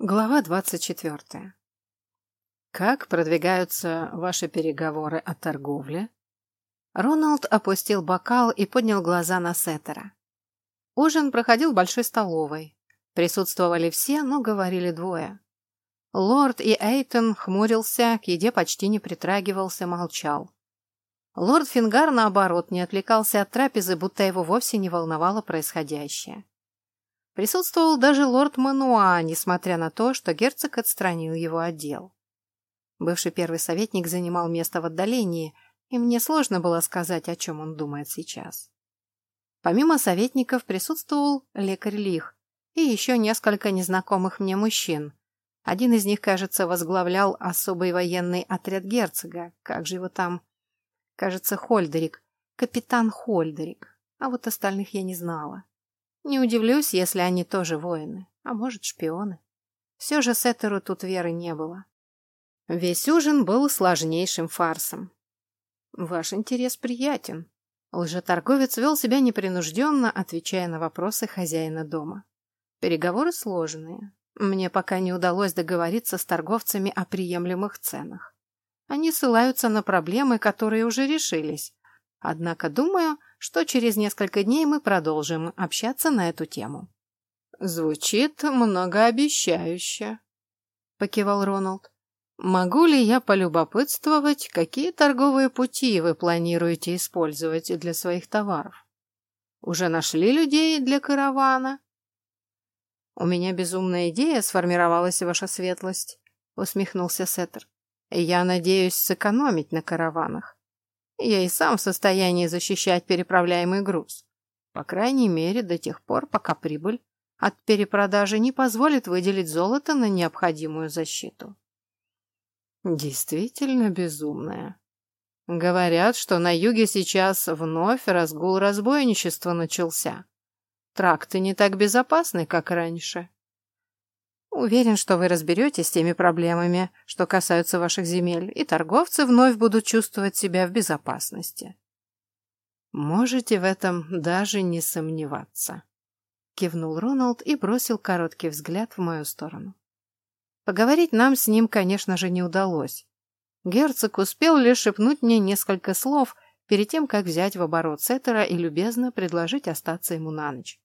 Глава двадцать четвертая. Как продвигаются ваши переговоры о торговле? Роналд опустил бокал и поднял глаза на Сеттера. Ужин проходил в большой столовой. Присутствовали все, но говорили двое. Лорд и Эйтон хмурился, к еде почти не притрагивался, молчал. Лорд Фингар, наоборот, не отвлекался от трапезы, будто его вовсе не волновало происходящее. Присутствовал даже лорд Мануа, несмотря на то, что герцог отстранил его от дел. Бывший первый советник занимал место в отдалении, и мне сложно было сказать, о чем он думает сейчас. Помимо советников присутствовал лекарь Лих и еще несколько незнакомых мне мужчин. Один из них, кажется, возглавлял особый военный отряд герцога. Как же его там? Кажется, Хольдерик. Капитан Хольдерик. А вот остальных я не знала. Не удивлюсь, если они тоже воины, а может, шпионы. Все же Сеттеру тут веры не было. Весь ужин был сложнейшим фарсом. Ваш интерес приятен. Лжеторговец вел себя непринужденно, отвечая на вопросы хозяина дома. Переговоры сложные. Мне пока не удалось договориться с торговцами о приемлемых ценах. Они ссылаются на проблемы, которые уже решились. Однако, думаю, что через несколько дней мы продолжим общаться на эту тему. «Звучит многообещающе», — покивал Роналд. «Могу ли я полюбопытствовать, какие торговые пути вы планируете использовать для своих товаров? Уже нашли людей для каравана?» «У меня безумная идея сформировалась, ваша светлость», — усмехнулся Сеттер. «Я надеюсь сэкономить на караванах. Я и сам в состоянии защищать переправляемый груз. По крайней мере, до тех пор, пока прибыль от перепродажи не позволит выделить золото на необходимую защиту. Действительно безумная. Говорят, что на юге сейчас вновь разгул разбойничества начался. Тракты не так безопасны, как раньше. Уверен, что вы разберетесь с теми проблемами, что касаются ваших земель, и торговцы вновь будут чувствовать себя в безопасности. Можете в этом даже не сомневаться. Кивнул Роналд и бросил короткий взгляд в мою сторону. Поговорить нам с ним, конечно же, не удалось. Герцог успел лишь шепнуть мне несколько слов перед тем, как взять в оборот Сеттера и любезно предложить остаться ему на ночь.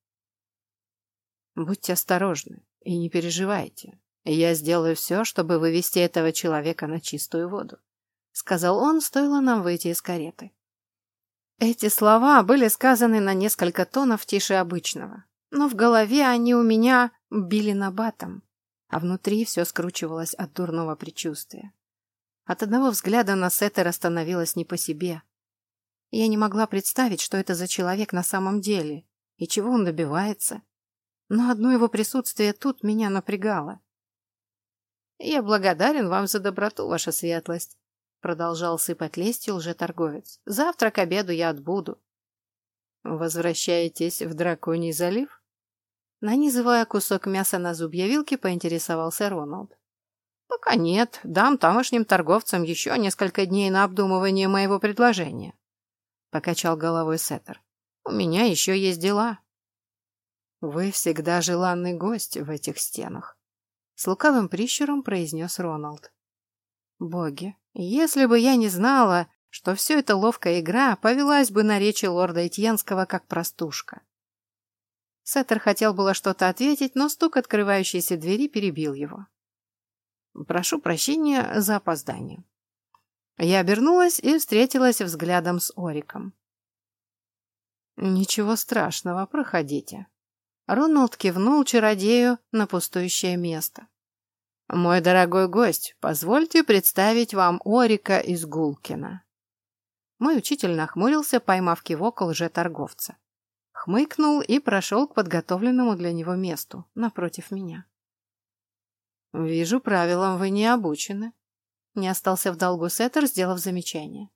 Будьте осторожны. И не переживайте. Я сделаю все, чтобы вывести этого человека на чистую воду. Сказал он, стоило нам выйти из кареты. Эти слова были сказаны на несколько тонов тише обычного, но в голове они у меня били набатом, а внутри все скручивалось от дурного предчувствия. От одного взгляда на Сеттера становилось не по себе. Я не могла представить, что это за человек на самом деле и чего он добивается, но одно его присутствие тут меня напрягало. «Я благодарен вам за доброту, ваша светлость», — продолжал сыпать лестью лжеторговец. «Завтра к обеду я отбуду». «Возвращаетесь в Драконий залив?» Нанизывая кусок мяса на зубья вилки, поинтересовался Роналд. «Пока нет. Дам тамошним торговцам еще несколько дней на обдумывание моего предложения», — покачал головой Сеттер. «У меня еще есть дела». «Вы всегда желанный гость в этих стенах», — с лукавым прищуром произнес Роналд. «Боги, если бы я не знала, что все это ловкая игра, повелась бы на речи лорда Этьенского как простушка». Сеттер хотел было что-то ответить, но стук открывающейся двери перебил его. «Прошу прощения за опоздание». Я обернулась и встретилась взглядом с Ориком. «Ничего страшного, проходите», Роналд кивнул чародею на пустующее место. «Мой дорогой гость, позвольте представить вам Орика из Гулкина». Мой учитель нахмурился, поймав кивок лжеторговца. Хмыкнул и прошел к подготовленному для него месту, напротив меня. «Вижу, правилам вы не обучены», — не остался в долгу Сеттер, сделав замечание.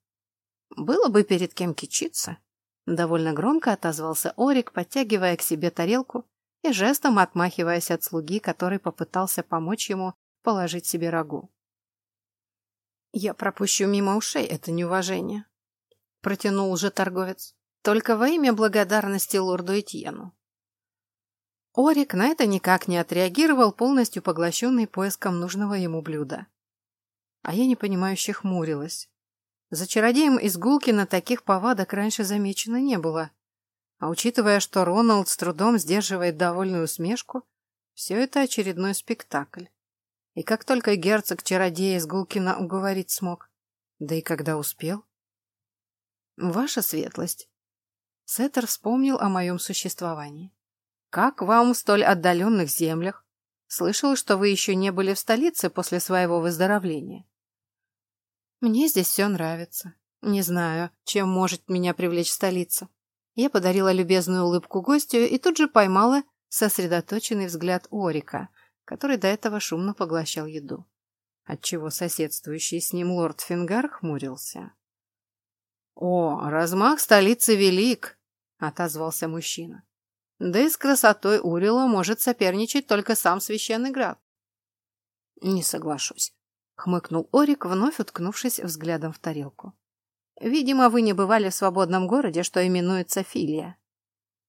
«Было бы перед кем кичиться», Довольно громко отозвался Орик, подтягивая к себе тарелку и жестом отмахиваясь от слуги, который попытался помочь ему положить себе рагу. «Я пропущу мимо ушей это неуважение», — протянул уже торговец, «только во имя благодарности лорду Этьену». Орик на это никак не отреагировал, полностью поглощенный поиском нужного ему блюда. А я непонимающе хмурилась. За чародеем из Гулкина таких повадок раньше замечено не было. А учитывая, что Роналд с трудом сдерживает довольную усмешку, все это очередной спектакль. И как только герцог чародея из Гулкина уговорить смог, да и когда успел. Ваша светлость. Сеттер вспомнил о моем существовании. Как вам в столь отдаленных землях? Слышал, что вы еще не были в столице после своего выздоровления. Мне здесь все нравится. Не знаю, чем может меня привлечь столица. Я подарила любезную улыбку гостю и тут же поймала сосредоточенный взгляд Орика, который до этого шумно поглощал еду, отчего соседствующий с ним лорд Фингар хмурился. «О, размах столицы велик!» — отозвался мужчина. Да и с красотой Урила может соперничать только сам священный град. Не соглашусь, хмыкнул Орик, вновь уткнувшись взглядом в тарелку. Видимо, вы не бывали в свободном городе, что именуется Филия.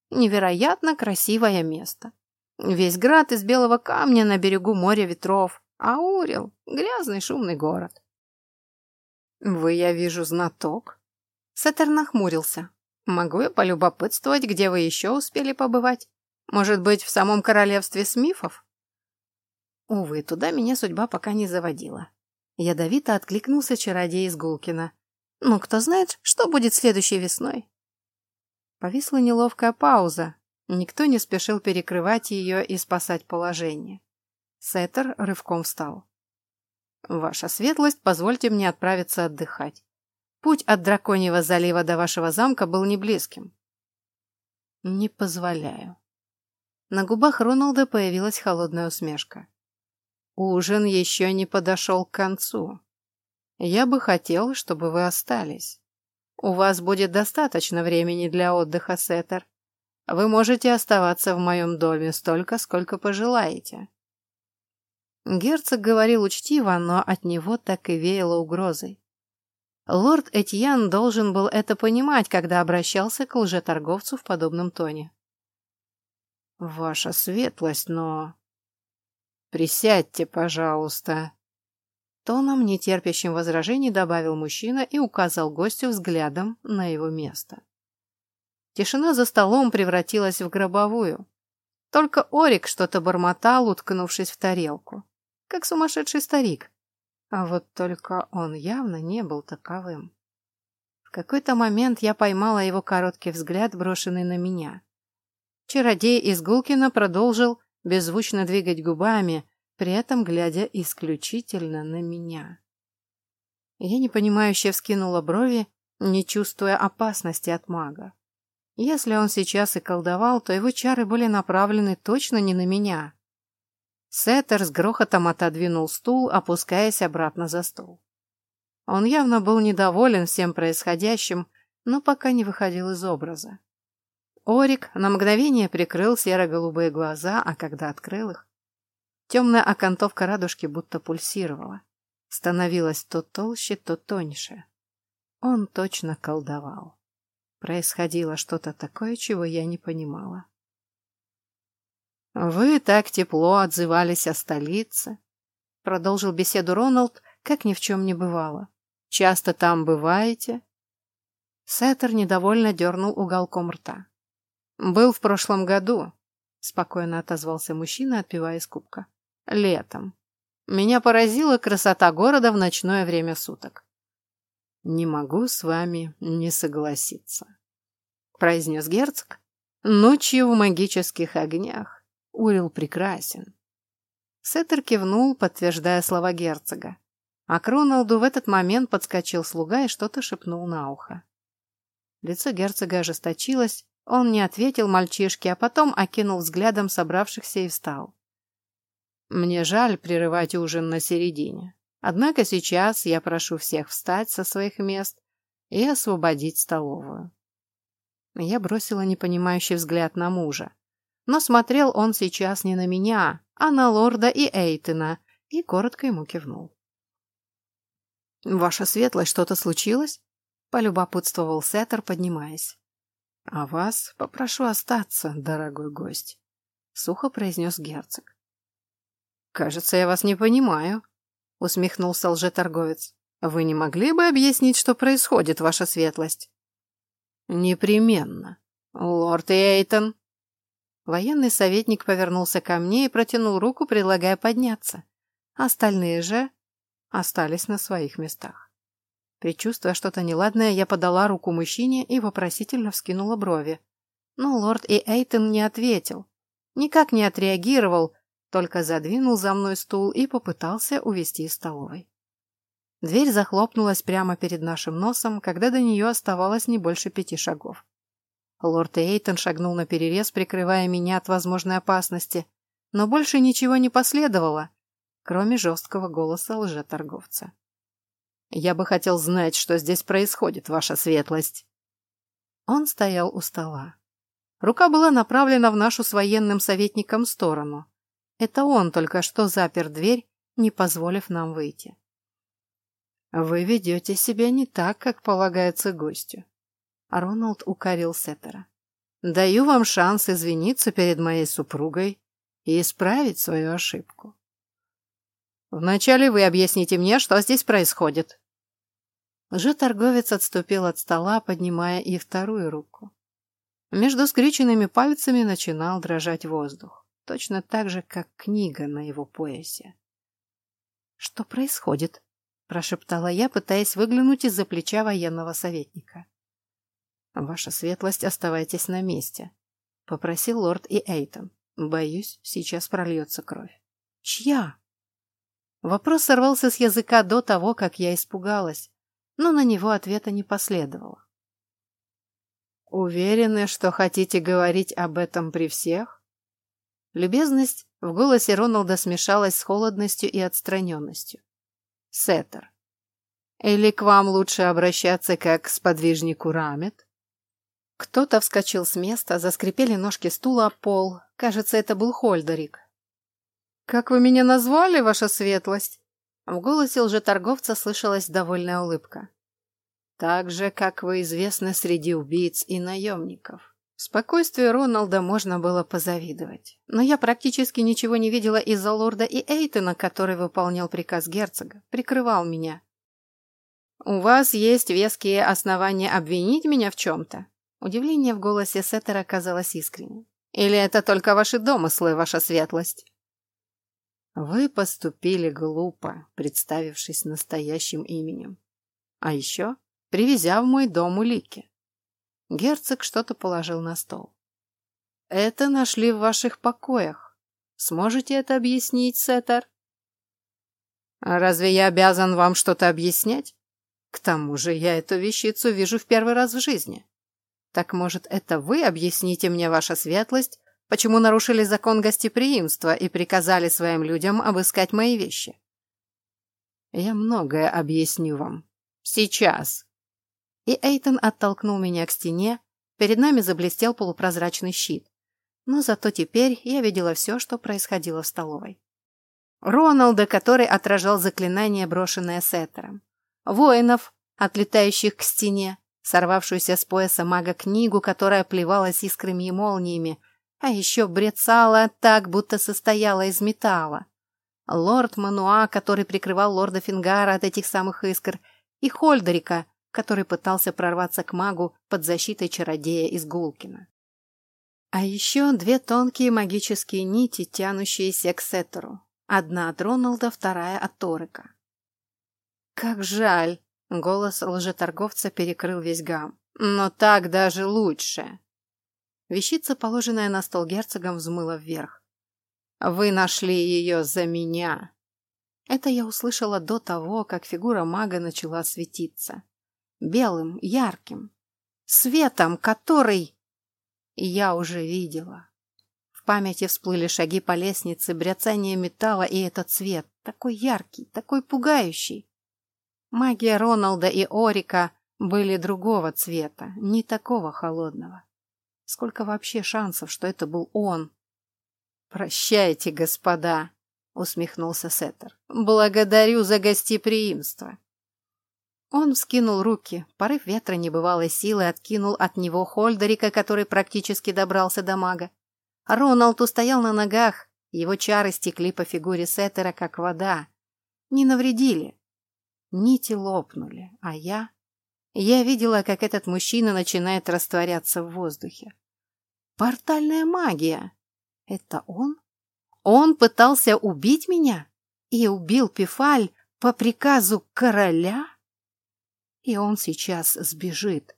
Невероятно красивое место. Весь град из белого камня на берегу моря ветров, а Урил — грязный шумный город. Вы, я вижу, знаток. Сеттер нахмурился. Могу я полюбопытствовать, где вы еще успели побывать? Может быть, в самом королевстве Смифов? Увы, туда меня судьба пока не заводила. Ядовито откликнулся чародей из Гулкина. Ну, кто знает, что будет следующей весной? Повисла неловкая пауза. Никто не спешил перекрывать ее и спасать положение. Сеттер рывком встал. «Ваша светлость, позвольте мне отправиться отдыхать. Путь от Драконьего залива до вашего замка был не близким. Не позволяю. На губах Роналда появилась холодная усмешка. Ужин еще не подошел к концу. Я бы хотел, чтобы вы остались. У вас будет достаточно времени для отдыха, Сеттер. Вы можете оставаться в моем доме столько, сколько пожелаете. Герцог говорил учтиво, но от него так и веяло угрозой. Лорд Этьян должен был это понимать, когда обращался к лжеторговцу в подобном тоне. «Ваша светлость, но...» «Присядьте, пожалуйста», Тоном, нетерпящим возражений, добавил мужчина и указал гостю взглядом на его место. Тишина за столом превратилась в гробовую. Только Орик что-то бормотал, уткнувшись в тарелку. Как сумасшедший старик, а вот только он явно не был таковым. В какой-то момент я поймала его короткий взгляд, брошенный на меня. Чародей из Гулкина продолжил беззвучно двигать губами, при этом глядя исключительно на меня. Я непонимающе вскинула брови, не чувствуя опасности от мага. Если он сейчас и колдовал, то его чары были направлены точно не на меня. Сеттер с грохотом отодвинул стул, опускаясь обратно за стол. Он явно был недоволен всем происходящим, но пока не выходил из образа. Орик на мгновение прикрыл серо-голубые глаза, а когда открыл их, темная окантовка радужки будто пульсировала, становилась то толще, то тоньше. Он точно колдовал. Происходило что-то такое, чего я не понимала. «Вы так тепло отзывались о столице», — продолжил беседу Роналд, как ни в чем не бывало. «Часто там бываете?» Сеттер недовольно дернул уголком рта. «Был в прошлом году», — спокойно отозвался мужчина, отпивая из кубка. «Летом. Меня поразила красота города в ночное время суток». «Не могу с вами не согласиться», — произнес герцог. «Ночью в магических огнях Урил прекрасен. Сеттер кивнул, подтверждая слова герцога. А к Роналду в этот момент подскочил слуга и что-то шепнул на ухо. Лицо герцога ожесточилось, он не ответил мальчишке, а потом окинул взглядом собравшихся и встал. «Мне жаль прерывать ужин на середине. Однако сейчас я прошу всех встать со своих мест и освободить столовую». Я бросила непонимающий взгляд на мужа. Но смотрел он сейчас не на меня, а на лорда и Эйтона, и коротко ему кивнул. «Ваша светлость, что-то случилось?» — полюбопытствовал Сеттер, поднимаясь. «А вас попрошу остаться, дорогой гость». сухо произнес герцог. «Кажется, я вас не понимаю», — усмехнулся лжеторговец. «Вы не могли бы объяснить, что происходит, ваша светлость?» «Непременно. Лорд Эйтон». Военный советник повернулся ко мне и протянул руку, предлагая подняться. Остальные же остались на своих местах. Причувствуя что-то неладное, я подала руку мужчине и вопросительно вскинула брови. Но лорд и Эйтон не ответил. Никак не отреагировал, только задвинул за мной стул и попытался увести из столовой. Дверь захлопнулась прямо перед нашим носом, когда до нее оставалось не больше пяти шагов. Лорд Эйтон шагнул на перерез, прикрывая меня от возможной опасности, но больше ничего не последовало, кроме жесткого голоса лжеторговца. «Я бы хотел знать, что здесь происходит, ваша светлость». Он стоял у стола. Рука была направлена в нашу с военным советником сторону. Это он только что запер дверь, не позволив нам выйти. «Вы ведете себя не так, как полагается гостю», — Роналд укорил Сеттера. «Даю вам шанс извиниться перед моей супругой и исправить свою ошибку». «Вначале вы объясните мне, что здесь происходит». Лжеторговец отступил от стола, поднимая и вторую руку. Между скрюченными пальцами начинал дрожать воздух, точно так же, как книга на его поясе. «Что происходит?» — прошептала я, пытаясь выглянуть из-за плеча военного советника. «Ваша светлость, оставайтесь на месте», — попросил лорд и Эйтон. «Боюсь, сейчас прольется кровь». «Чья?» Вопрос сорвался с языка до того, как я испугалась, но на него ответа не последовало. «Уверены, что хотите говорить об этом при всех?» Любезность в голосе Роналда смешалась с холодностью и отстраненностью. Сеттер. Или к вам лучше обращаться как к сподвижнику Рамет? Кто-то вскочил с места, заскрипели ножки стула о пол. Кажется, это был Хольдерик. «Как вы меня назвали, ваша светлость?» В голосе лжеторговца слышалась довольная улыбка. «Так же, как вы известны среди убийц и наемников». Спокойствию Роналда можно было позавидовать. Но я практически ничего не видела из-за лорда и Эйтона, который выполнял приказ герцога, прикрывал меня. «У вас есть веские основания обвинить меня в чем-то?» Удивление в голосе Сеттера казалось искренним. «Или это только ваши домыслы, ваша светлость?» «Вы поступили глупо, представившись настоящим именем. А еще привезя в мой дом улики. Герцог что-то положил на стол. «Это нашли в ваших покоях. Сможете это объяснить, Сеттер?» «Разве я обязан вам что-то объяснять? К тому же я эту вещицу вижу в первый раз в жизни. Так, может, это вы объясните мне, ваша светлость, почему нарушили закон гостеприимства и приказали своим людям обыскать мои вещи?» «Я многое объясню вам. Сейчас!» и Эйтон оттолкнул меня к стене, перед нами заблестел полупрозрачный щит. Но зато теперь я видела все, что происходило в столовой. Роналда, который отражал заклинание, брошенное Сеттером. Воинов, отлетающих к стене, сорвавшуюся с пояса мага книгу, которая плевалась искрами и молниями, а еще брецала так, будто состояла из металла. Лорд Мануа, который прикрывал лорда Фингара от этих самых искр, и Хольдерика, который пытался прорваться к магу под защитой чародея из Гулкина. А еще две тонкие магические нити, тянущиеся к Сеттеру. Одна от Роналда, вторая от Торика. «Как жаль!» — голос лжеторговца перекрыл весь гам. «Но так даже лучше!» Вещица, положенная на стол герцогом, взмыла вверх. «Вы нашли ее за меня!» Это я услышала до того, как фигура мага начала светиться белым, ярким, светом, который я уже видела. В памяти всплыли шаги по лестнице, бряцание металла и этот цвет, такой яркий, такой пугающий. Магия Роналда и Орика были другого цвета, не такого холодного. Сколько вообще шансов, что это был он? «Прощайте, господа», — усмехнулся Сеттер. «Благодарю за гостеприимство». Он вскинул руки, порыв ветра небывалой силы откинул от него Хольдерика, который практически добрался до мага. Роналд устоял на ногах, его чары стекли по фигуре Сеттера, как вода. Не навредили. Нити лопнули, а я... Я видела, как этот мужчина начинает растворяться в воздухе. Портальная магия! Это он? Он пытался убить меня? И убил Пифаль по приказу короля? И он сейчас сбежит.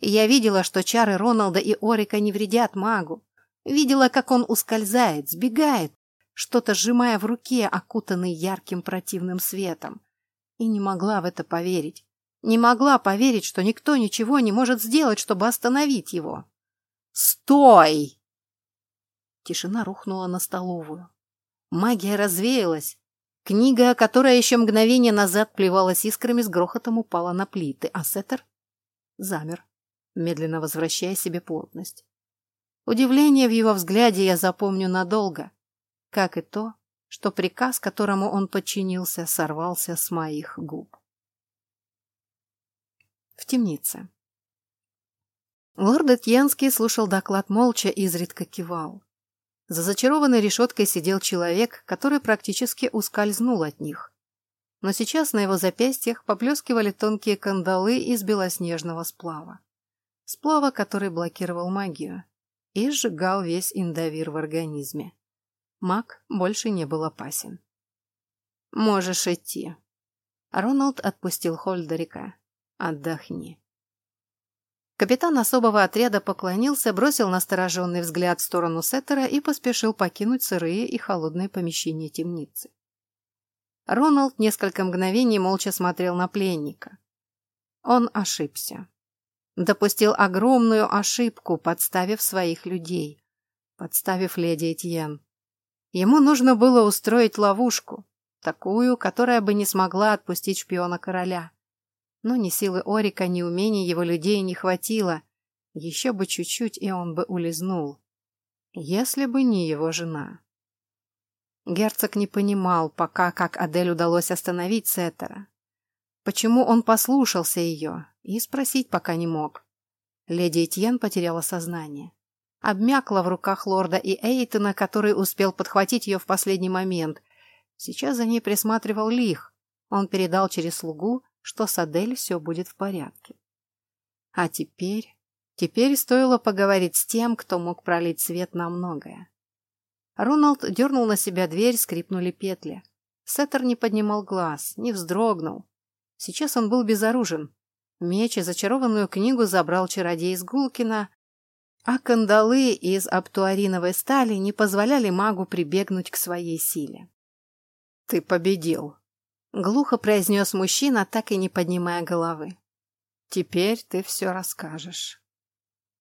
Я видела, что чары Роналда и Орика не вредят магу. Видела, как он ускользает, сбегает, что-то сжимая в руке, окутанный ярким противным светом. И не могла в это поверить. Не могла поверить, что никто ничего не может сделать, чтобы остановить его. «Стой!» Тишина рухнула на столовую. Магия развеялась. Книга, которая еще мгновение назад плевалась искрами, с грохотом упала на плиты, а Сеттер замер, медленно возвращая себе плотность. Удивление в его взгляде я запомню надолго, как и то, что приказ, которому он подчинился, сорвался с моих губ. В темнице. Лорд Этьянский слушал доклад молча и изредка кивал. За зачарованной решеткой сидел человек, который практически ускользнул от них. Но сейчас на его запястьях поблескивали тонкие кандалы из белоснежного сплава. Сплава, который блокировал магию и сжигал весь индовир в организме. Маг больше не был опасен. «Можешь идти». Роналд отпустил Хольдерика. «Отдохни». Капитан особого отряда поклонился, бросил настороженный взгляд в сторону Сеттера и поспешил покинуть сырые и холодные помещения темницы. Роналд несколько мгновений молча смотрел на пленника. Он ошибся допустил огромную ошибку, подставив своих людей, подставив леди Этьен. Ему нужно было устроить ловушку, такую, которая бы не смогла отпустить шпиона короля. Но ни силы Орика, ни умений его людей не хватило. Еще бы чуть-чуть, и он бы улизнул. Если бы не его жена. Герцог не понимал пока, как Адель удалось остановить Сеттера. Почему он послушался ее, и спросить пока не мог. Леди Этьен потеряла сознание. Обмякла в руках лорда и Эйтона, который успел подхватить ее в последний момент. Сейчас за ней присматривал Лих. Он передал через слугу, что с Адель все будет в порядке. А теперь... Теперь стоило поговорить с тем, кто мог пролить свет на многое. Роналд дернул на себя дверь, скрипнули петли. Сеттер не поднимал глаз, не вздрогнул. Сейчас он был безоружен. Меч и зачарованную книгу забрал чародей из Гулкина, а кандалы из аптуариновой стали не позволяли магу прибегнуть к своей силе. «Ты победил», — глухо произнес мужчина, так и не поднимая головы. «Теперь ты все расскажешь».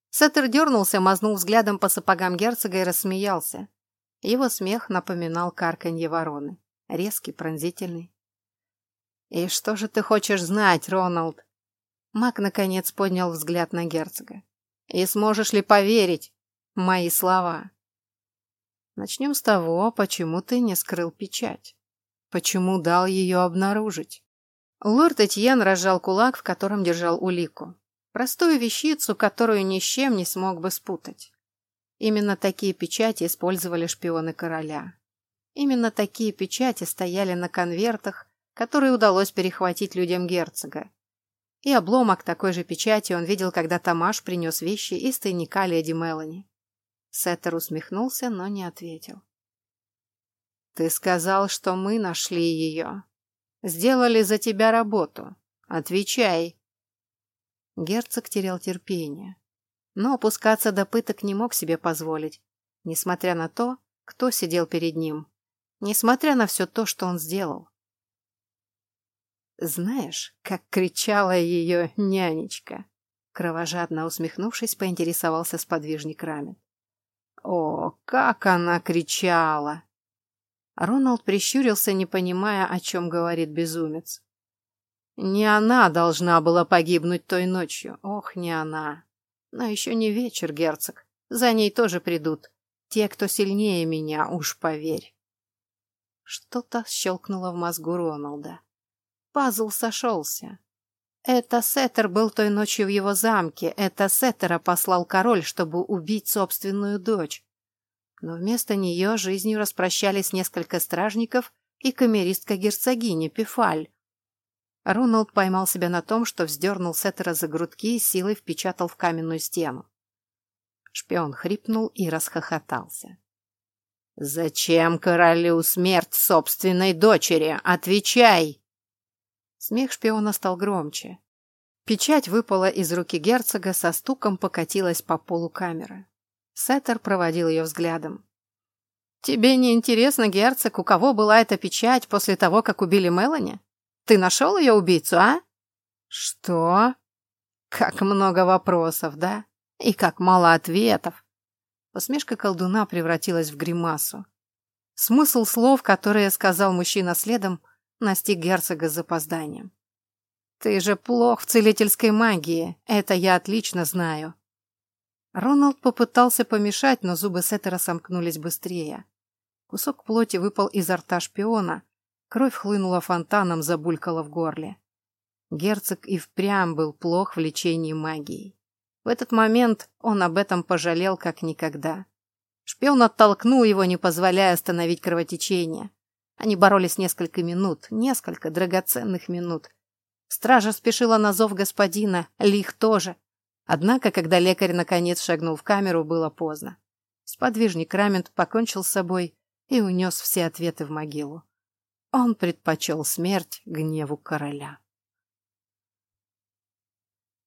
Сеттер дернулся, мазнул взглядом по сапогам герцога и рассмеялся. Его смех напоминал карканье вороны, резкий, пронзительный. «И что же ты хочешь знать, Роналд?» Мак, наконец, поднял взгляд на герцога. «И сможешь ли поверить мои слова?» «Начнем с того, почему ты не скрыл печать. Почему дал ее обнаружить?» Лорд Этьен разжал кулак, в котором держал улику. Простую вещицу, которую ни с чем не смог бы спутать. Именно такие печати использовали шпионы короля. Именно такие печати стояли на конвертах, который удалось перехватить людям герцога. И обломок такой же печати он видел, когда Тамаш принес вещи из тайника леди Мелани. Сеттер усмехнулся, но не ответил. «Ты сказал, что мы нашли ее. Сделали за тебя работу. Отвечай!» Герцог терял терпение, но опускаться до пыток не мог себе позволить, несмотря на то, кто сидел перед ним, несмотря на все то, что он сделал. Знаешь, как кричала ее нянечка? Кровожадно усмехнувшись, поинтересовался сподвижник Рамет. О, как она кричала! Роналд прищурился, не понимая, о чем говорит безумец. Не она должна была погибнуть той ночью. Ох, не она. Но еще не вечер, герцог. За ней тоже придут. Те, кто сильнее меня, уж поверь. Что-то щелкнуло в мозгу Роналда. Пазл сошелся. Это Сеттер был той ночью в его замке. Это Сеттера послал король, чтобы убить собственную дочь. Но вместо нее жизнью распрощались несколько стражников и камеристка герцогини Пифаль. Роналд поймал себя на том, что вздернул Сеттера за грудки и силой впечатал в каменную стену. Шпион хрипнул и расхохотался. «Зачем королю смерть собственной дочери? Отвечай!» Смех шпиона стал громче. Печать выпала из руки герцога, со стуком покатилась по полу камеры. Сеттер проводил ее взглядом. «Тебе не интересно, герцог, у кого была эта печать после того, как убили Мелани? Ты нашел ее убийцу, а?» «Что?» «Как много вопросов, да? И как мало ответов!» Усмешка колдуна превратилась в гримасу. Смысл слов, которые сказал мужчина следом, настиг герцога с запозданием. Ты же плох в целительской магии, это я отлично знаю. Роналд попытался помешать, но зубы Сеттера сомкнулись быстрее. Кусок плоти выпал изо рта шпиона, кровь хлынула фонтаном, забулькала в горле. Герцог и впрямь был плох в лечении магией. В этот момент он об этом пожалел как никогда. Шпион оттолкнул его, не позволяя остановить кровотечение. Они боролись несколько минут, несколько драгоценных минут, Стража спешила на зов господина, Лих тоже. Однако, когда лекарь наконец шагнул в камеру, было поздно. Сподвижник Рамент покончил с собой и унес все ответы в могилу. Он предпочел смерть гневу короля.